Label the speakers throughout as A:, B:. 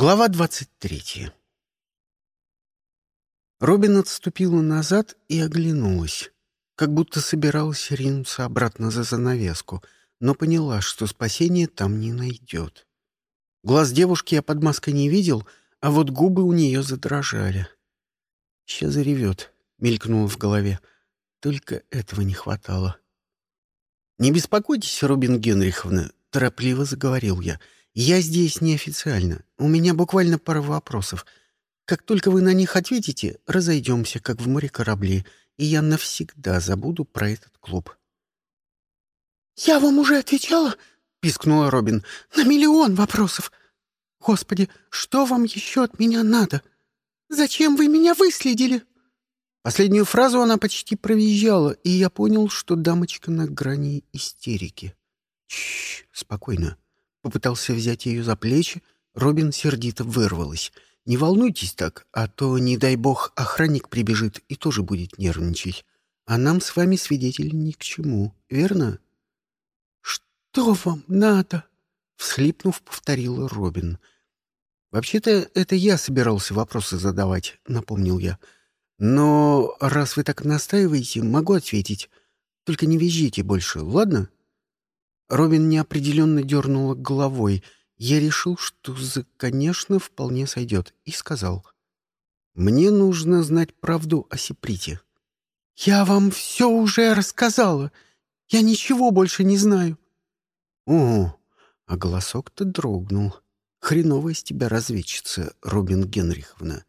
A: Глава двадцать третья. Робин отступила назад и оглянулась, как будто собиралась ринуться обратно за занавеску, но поняла, что спасения там не найдет. Глаз девушки я под маской не видел, а вот губы у нее задрожали. «Сейчас заревет», — мелькнуло в голове. Только этого не хватало. «Не беспокойтесь, Робин Генриховна», — торопливо заговорил я, — я здесь неофициально. У меня буквально пара вопросов. Как только вы на них ответите, разойдемся, как в море корабли, и я навсегда забуду про этот клуб».
B: «Я вам уже отвечала?» — пискнула Робин. «На миллион вопросов. Господи, что вам еще от меня надо? Зачем вы меня выследили?»
A: Последнюю фразу она почти провизжала, и я понял, что дамочка на грани истерики. Чш, спокойно. Попытался взять ее за плечи, Робин сердито вырвалась. «Не волнуйтесь так, а то, не дай бог, охранник прибежит и тоже будет нервничать. А нам с вами свидетель ни к чему, верно?»
B: «Что вам надо?»
A: — всхлипнув, повторила Робин. «Вообще-то это я собирался вопросы задавать», — напомнил я. «Но раз вы так настаиваете, могу ответить. Только не визжите больше, ладно?» Робин неопределенно дернула головой. Я решил, что, конечно, вполне сойдет, и сказал. «Мне нужно знать правду о Сиприте».
B: «Я вам все уже рассказала. Я ничего больше не знаю».
A: «О, а голосок-то дрогнул. Хреновая из тебя разведчица, Робин Генриховна.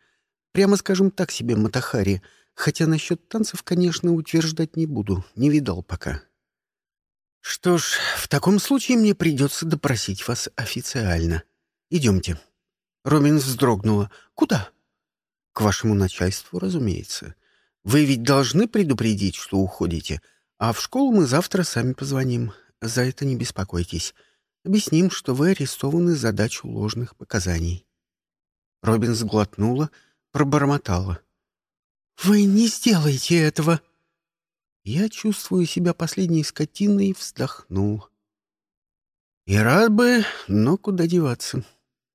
A: Прямо скажем так себе, Матахари, хотя насчет танцев, конечно, утверждать не буду, не видал пока». «Что ж, в таком случае мне придется допросить вас официально. Идемте». Ромин вздрогнула. «Куда?» «К вашему начальству, разумеется. Вы ведь должны предупредить, что уходите, а в школу мы завтра сами позвоним. За это не беспокойтесь. Объясним, что вы арестованы за дачу ложных показаний». Робин сглотнула, пробормотала.
B: «Вы не сделаете этого!»
A: Я чувствую себя последней скотиной и вздохнул. И рад бы, но куда деваться?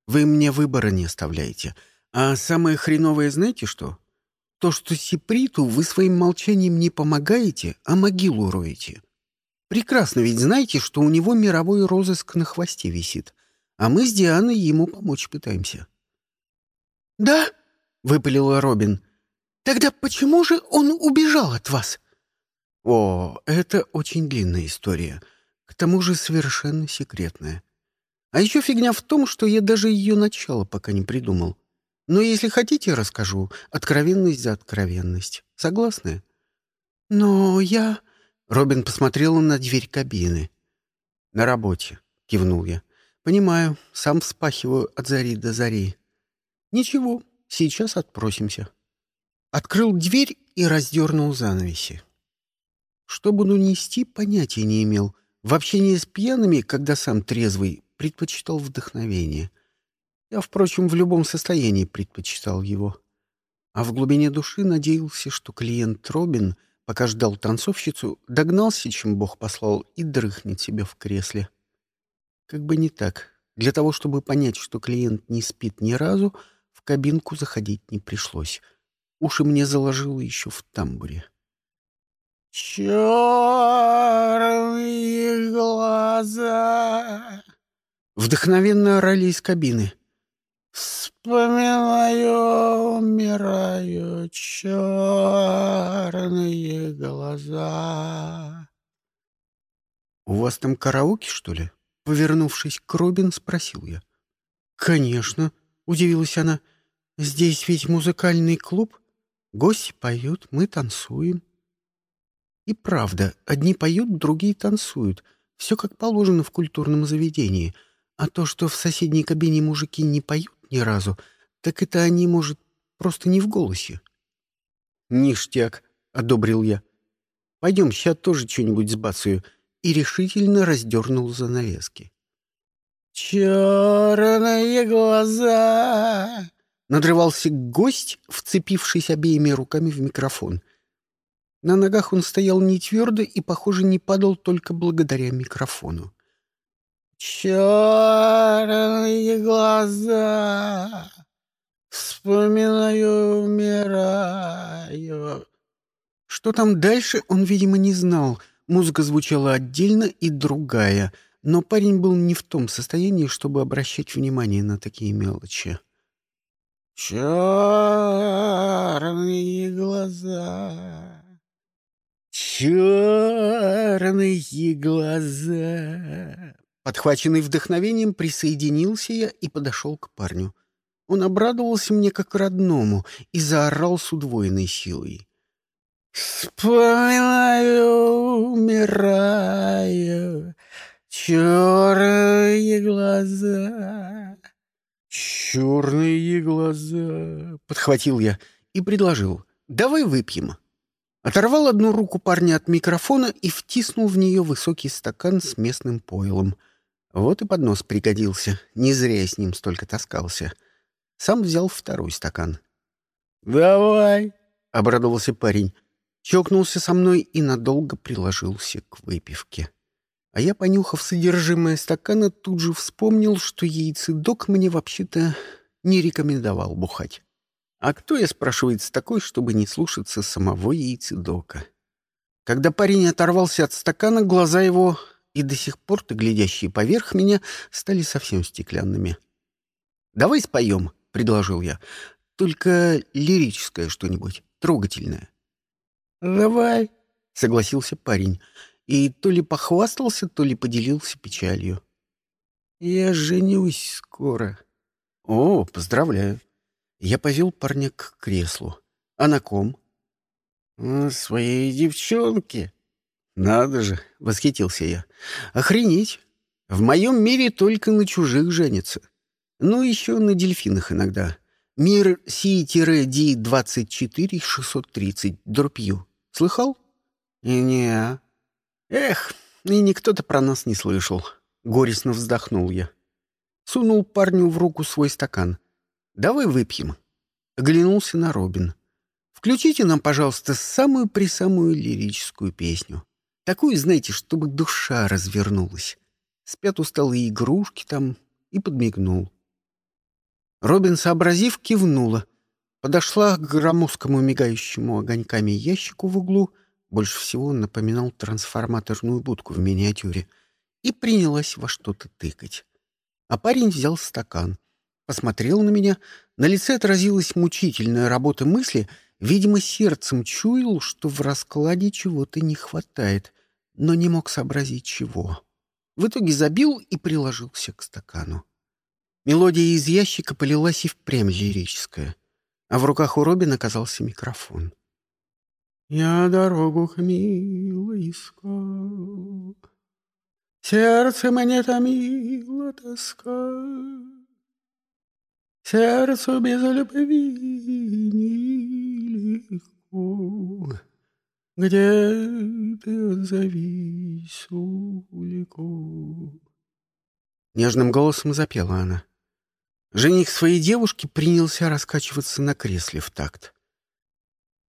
A: Вы мне выбора не оставляете. А самое хреновое знаете что? То, что Сиприту вы своим молчанием не помогаете, а могилу роете. Прекрасно ведь знаете, что у него мировой розыск на хвосте висит, а мы с Дианой ему помочь пытаемся.
B: «Да?»
A: — выпалила Робин.
B: «Тогда почему же он убежал от вас?»
A: О, это очень длинная история. К тому же совершенно секретная. А еще фигня в том, что я даже ее начало пока не придумал. Но если хотите, расскажу. Откровенность за откровенность. Согласны?
B: Но я...
A: Робин посмотрела на дверь кабины. «На работе», — кивнул я. «Понимаю, сам вспахиваю от зари до зари. Ничего, сейчас отпросимся». Открыл дверь и раздернул занавеси. Что буду нести, понятия не имел. В общении с пьяными, когда сам трезвый, предпочитал вдохновение. Я, впрочем, в любом состоянии предпочитал его. А в глубине души надеялся, что клиент Робин, пока ждал танцовщицу, догнался, чем Бог послал, и дрыхнет себе в кресле. Как бы не так. Для того, чтобы понять, что клиент не спит ни разу, в кабинку заходить не пришлось. Уши мне заложило еще в тамбуре.
B: Черные глаза.
A: Вдохновенно орали из кабины.
B: Вспоминаю, умираю, черные глаза.
A: «У вас там караоке, что ли?» Повернувшись к Робин, спросил я. «Конечно», — удивилась она. «Здесь ведь музыкальный клуб. Гости поют, мы танцуем». И правда, одни поют, другие танцуют. Все как положено в культурном заведении. А то, что в соседней кабине мужики не поют ни разу, так это они, может, просто не в голосе. «Ништяк», — одобрил я. «Пойдем, сейчас тоже что-нибудь сбацаю». И решительно раздернул занавески.
B: «Черные глаза!»
A: — надрывался гость, вцепившись обеими руками в микрофон — на ногах он стоял не твердо и, похоже, не падал только благодаря микрофону. Черные глаза, вспоминаю, умираю. Что там дальше, он, видимо, не знал. Музыка звучала отдельно и другая, но парень был не в том состоянии, чтобы обращать внимание на такие мелочи. Черные глаза, черные глаза. Подхваченный вдохновением, присоединился я и подошел к парню. Он обрадовался мне как родному и заорал с удвоенной силой. «Вспоминаю, умираю, черные глаза». «Черные глаза», — подхватил я и предложил. «Давай выпьем». Оторвал одну руку парня от микрофона и втиснул в нее высокий стакан с местным пойлом — вот и поднос пригодился. Не зря я с ним столько таскался. Сам взял второй стакан. «Давай!» — обрадовался парень. Чокнулся со мной и надолго приложился к выпивке. А я, понюхав содержимое стакана, тут же вспомнил, что яйцедок мне вообще-то не рекомендовал бухать. А кто, я спрашивается, такой, чтобы не слушаться самого яйцедока? Когда парень оторвался от стакана, глаза его и до сих пор-то глядящие поверх меня стали совсем стеклянными. «Давай споем», — предложил я. «Только лирическое что-нибудь, трогательное». «Давай», — согласился парень, и то ли похвастался, то ли поделился печалью. «Я женюсь скоро». «О, поздравляю». Я повел парня к креслу. «А на ком?» «Своей девчонке», «Надо же!» — восхитился я. «Охренеть! В моем мире только на чужих женятся. Ну, еще на дельфинах иногда. Мир Си-Ди-24-630, дропью. Слыхал?» «Не-не. Эх, и никто-то про нас не слышал». Горестно вздохнул я. Сунул парню в руку свой стакан. «Давай выпьем». Оглянулся на Робин. «Включите нам, пожалуйста, самую-присамую лирическую песню». Такую, знаете, чтобы душа развернулась. Спят усталые игрушки там и подмигнул. Робин, сообразив, кивнула. Подошла к громоздкому мигающему огоньками ящику в углу, больше всего он напоминал трансформаторную будку в миниатюре, и принялась во что-то тыкать. А парень взял стакан, посмотрел на меня, на лице отразилась мучительная работа мысли, видимо, сердцем чуял, что в раскладе чего-то не хватает но не мог сообразить чего. В итоге забил и приложился к стакану. Мелодия из ящика полилась и впрямь лирическая, а в руках у Робин оказался микрофон. «Я дорогу к милой искал, Сердце мне томила тоска, Сердцу без любви нелегко». Где ты отзовись, улику? Нежным голосом запела она. Жених своей девушки принялся раскачиваться на кресле в такт.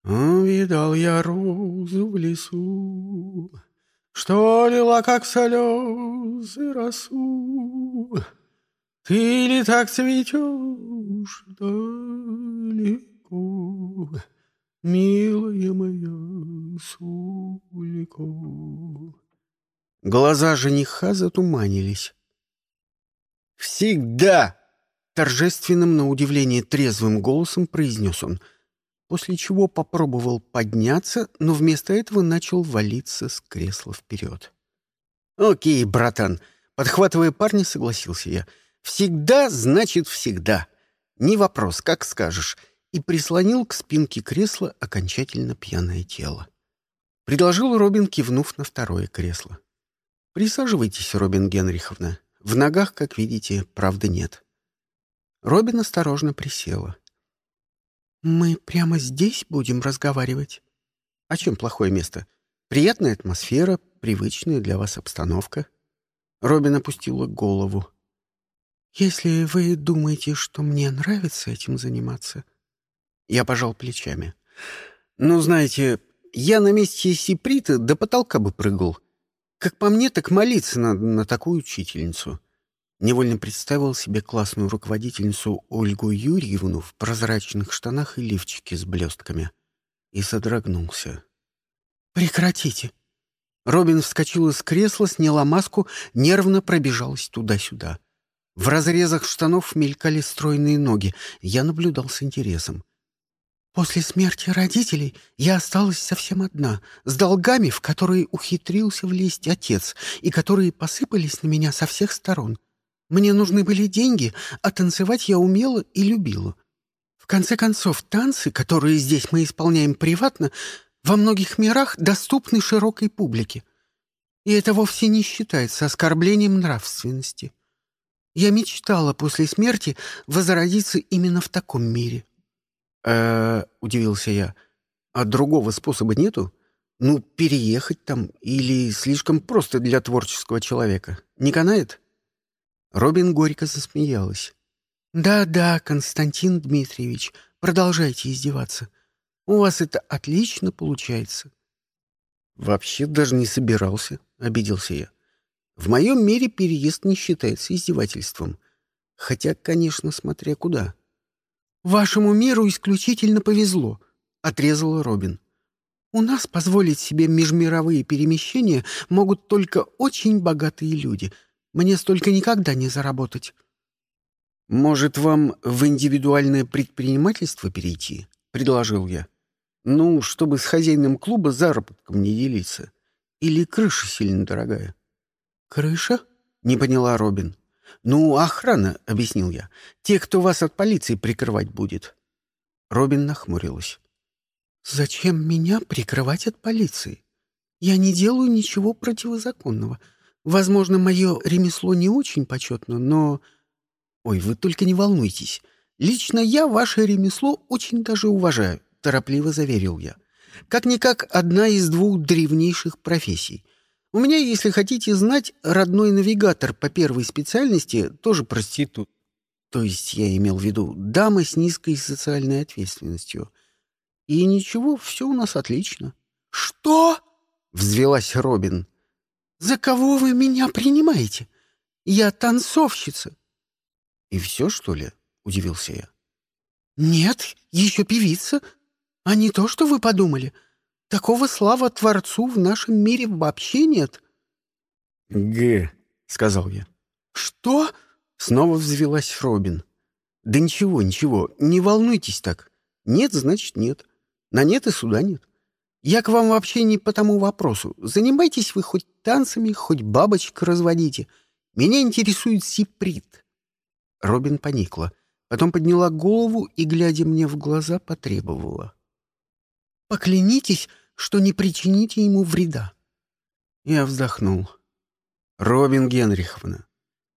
A: Видал я розу в лесу, Что лила, как слезы, росу. Ты ли так цветешь далеко? милая моя Сулико. Глаза жениха затуманились. «Всегда!» — торжественным, на удивление трезвым голосом произнес он, после чего попробовал подняться, но вместо этого начал валиться с кресла вперед. «Окей, братан!» — подхватывая парня, согласился я. «Всегда значит всегда. Не вопрос, как скажешь и прислонил к спинке кресла окончательно пьяное тело. Предложил Робин, кивнув на второе кресло. «Присаживайтесь, Робин Генриховна. В ногах, как видите, правды нет». Робин осторожно присела. «Мы прямо здесь будем разговаривать?» «А чем плохое место? Приятная атмосфера, привычная для вас обстановка». Робин опустила голову. «Если вы думаете, что мне нравится этим заниматься, я пожал плечами. «Ну, знаете, я на месте Сиприта до потолка бы прыгал. Как по мне, так молиться надо на такую учительницу. Невольно представил себе классную руководительницу Ольгу Юрьевну в прозрачных штанах и лифчике с блестками. И содрогнулся.
B: «Прекратите!»
A: Робин вскочила с кресла, сняла маску, нервно пробежалась туда-сюда. В разрезах штанов мелькали стройные ноги. Я наблюдал с интересом.
B: После смерти родителей я осталась совсем одна, с долгами, в которые ухитрился влезть отец, и которые посыпались на меня со всех сторон. Мне нужны были деньги, а танцевать я умела и любила. В конце концов, танцы, которые здесь мы исполняем приватно, во многих мирах доступны широкой публике. И это вовсе не считается оскорблением нравственности. Я мечтала после смерти возродиться именно в таком мире
A: э удивился я. «А другого способа нету? Ну, переехать там или слишком просто для творческого человека? Не канает?» Робин горько засмеялась.
B: «Да-да, Константин Дмитриевич, продолжайте издеваться. У вас это отлично получается».
A: «Вообще даже не собирался», — обиделся я. «В моем мире переезд не считается издевательством. Хотя, конечно, смотря куда».
B: «Вашему миру исключительно повезло», — отрезала Робин. «У нас позволить себе межмировые перемещения могут только очень богатые люди. Мне столько никогда не заработать».
A: «Может, вам в индивидуальное предпринимательство перейти?» — предложил я. «Ну, чтобы с хозяином клуба заработком не делиться. Или крыша сильно дорогая?»
B: «Крыша?»
A: — не поняла Робин. «Ну, охрана», — объяснил я. «Те, кто вас от полиции прикрывать будет». Робин нахмурилась.
B: «Зачем меня прикрывать от полиции? Я не делаю ничего противозаконного. Возможно, мое ремесло не очень почетно, но...»
A: «Ой, вы только не волнуйтесь. Лично я ваше ремесло очень даже уважаю», — торопливо заверил я. «Как-никак одна из двух древнейших профессий — у меня, если хотите знать, родной навигатор по первой специальности тоже проститут. То есть я имел в виду дама с низкой социальной ответственностью. И ничего, все у нас отлично.
B: «Что?»
A: — взвелась Робин.
B: «За кого вы меня принимаете? Я танцовщица».
A: «И все, что ли?» — удивился я.
B: «Нет, еще певица. А не то, что вы подумали. Такого слава Творцу в нашем мире вообще нет.
A: — Г, — сказал я.
B: — Что?
A: — снова взвелась Робин. — Да ничего, ничего, не волнуйтесь так. Нет, значит, нет. На нет и суда нет. Я к вам вообще не по тому вопросу. Занимайтесь вы хоть танцами, хоть бабочек разводите. Меня интересует сиприт. Робин поникла, потом подняла голову и, глядя мне в глаза, потребовала.
B: Поклянитесь, что не причините ему вреда.
A: Я вздохнул. Робин Генриховна,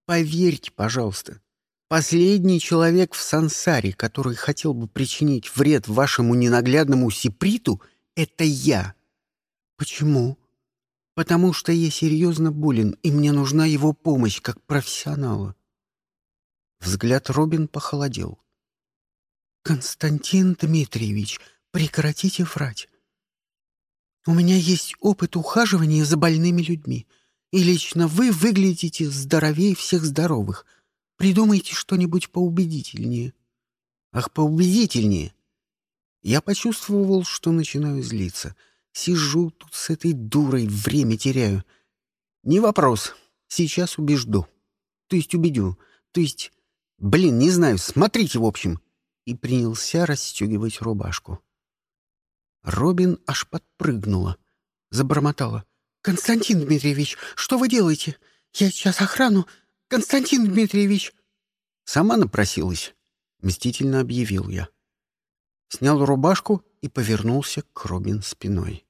A: поверьте, пожалуйста, последний человек в сансаре, который хотел бы причинить вред вашему ненаглядному сиприту, это я.
B: Почему?
A: Потому что я серьезно болен, и мне нужна его помощь как профессионала. Взгляд Робин похолодел.
B: «Константин Дмитриевич, Прекратите врать. У меня есть опыт ухаживания за больными людьми, и лично вы выглядите здоровее всех здоровых. Придумайте что-нибудь поубедительнее.
A: Ах, поубедительнее. Я почувствовал, что начинаю злиться. Сижу тут с этой дурой, время теряю. Не вопрос. Сейчас убежду. То есть убедю. То есть... Блин, не знаю, смотрите, в общем. И принялся расстегивать рубашку. Робин аж подпрыгнула, забормотала.
B: «Константин Дмитриевич, что вы делаете? Я сейчас охрану. Константин Дмитриевич!»
A: «Сама напросилась», — мстительно объявил я. Снял рубашку и повернулся к Робин спиной.